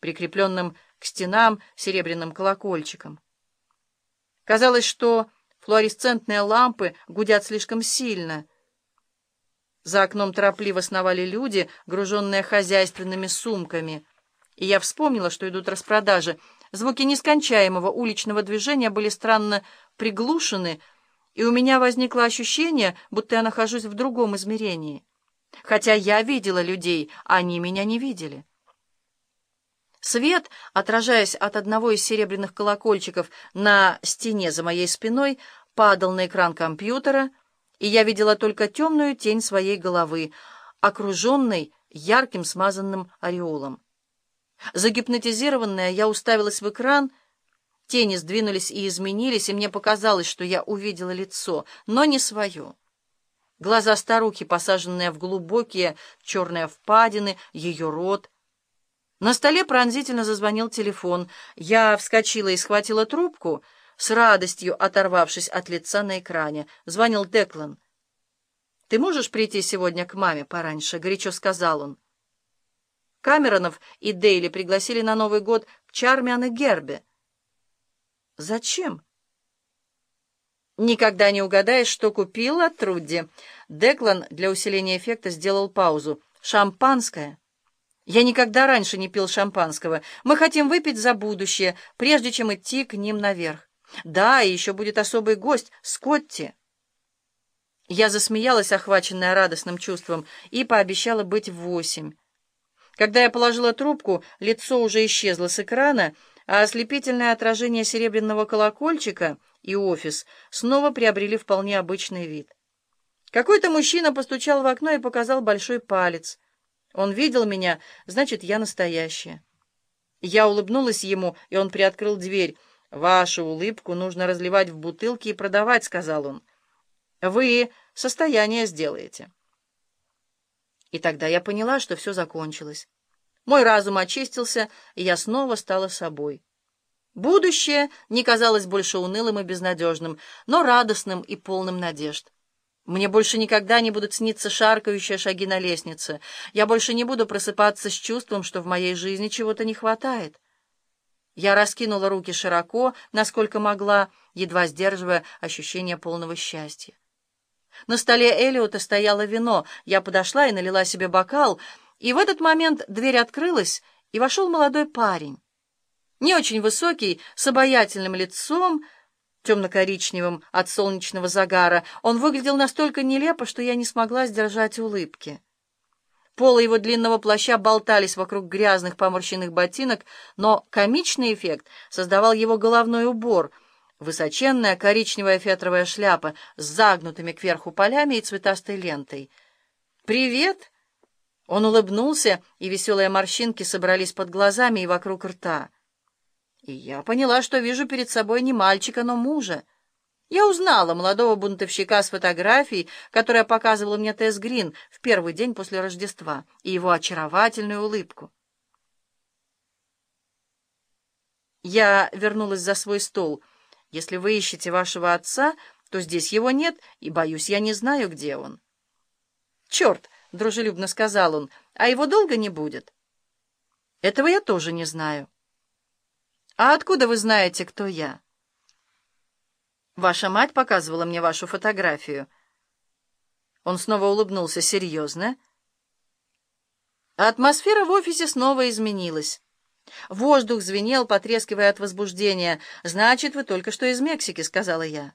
прикрепленным к стенам серебряным колокольчиком. Казалось, что флуоресцентные лампы гудят слишком сильно. За окном торопливо сновали люди, груженные хозяйственными сумками. И я вспомнила, что идут распродажи. Звуки нескончаемого уличного движения были странно приглушены, и у меня возникло ощущение, будто я нахожусь в другом измерении. Хотя я видела людей, а они меня не видели. Свет, отражаясь от одного из серебряных колокольчиков на стене за моей спиной, падал на экран компьютера, и я видела только темную тень своей головы, окруженной ярким смазанным ореолом. Загипнотизированная, я уставилась в экран, тени сдвинулись и изменились, и мне показалось, что я увидела лицо, но не свое. Глаза старухи, посаженные в глубокие черные впадины, ее рот — на столе пронзительно зазвонил телефон. Я вскочила и схватила трубку, с радостью оторвавшись от лица на экране. Звонил Деклан. «Ты можешь прийти сегодня к маме пораньше?» — горячо сказал он. Камеронов и Дейли пригласили на Новый год к Чармиан и Гербе. «Зачем?» «Никогда не угадаешь, что купила Трудди». Деклан для усиления эффекта сделал паузу. «Шампанское». Я никогда раньше не пил шампанского. Мы хотим выпить за будущее, прежде чем идти к ним наверх. Да, и еще будет особый гость — Скотти. Я засмеялась, охваченная радостным чувством, и пообещала быть в восемь. Когда я положила трубку, лицо уже исчезло с экрана, а ослепительное отражение серебряного колокольчика и офис снова приобрели вполне обычный вид. Какой-то мужчина постучал в окно и показал большой палец — он видел меня, значит, я настоящая. Я улыбнулась ему, и он приоткрыл дверь. «Вашу улыбку нужно разливать в бутылки и продавать», — сказал он. «Вы состояние сделаете». И тогда я поняла, что все закончилось. Мой разум очистился, и я снова стала собой. Будущее не казалось больше унылым и безнадежным, но радостным и полным надежд. Мне больше никогда не будут сниться шаркающие шаги на лестнице. Я больше не буду просыпаться с чувством, что в моей жизни чего-то не хватает. Я раскинула руки широко, насколько могла, едва сдерживая ощущение полного счастья. На столе Элиота стояло вино. Я подошла и налила себе бокал, и в этот момент дверь открылась, и вошел молодой парень. Не очень высокий, с обаятельным лицом, темно-коричневым от солнечного загара, он выглядел настолько нелепо, что я не смогла сдержать улыбки. Полы его длинного плаща болтались вокруг грязных поморщенных ботинок, но комичный эффект создавал его головной убор — высоченная коричневая фетровая шляпа с загнутыми кверху полями и цветастой лентой. «Привет!» Он улыбнулся, и веселые морщинки собрались под глазами и вокруг рта. И я поняла, что вижу перед собой не мальчика, но мужа. Я узнала молодого бунтовщика с фотографией, которая показывала мне Тесс Грин в первый день после Рождества, и его очаровательную улыбку. Я вернулась за свой стол. Если вы ищете вашего отца, то здесь его нет, и, боюсь, я не знаю, где он. «Черт!» — дружелюбно сказал он. «А его долго не будет?» «Этого я тоже не знаю». «А откуда вы знаете, кто я?» «Ваша мать показывала мне вашу фотографию». Он снова улыбнулся серьезно. Атмосфера в офисе снова изменилась. Воздух звенел, потрескивая от возбуждения. «Значит, вы только что из Мексики», — сказала я.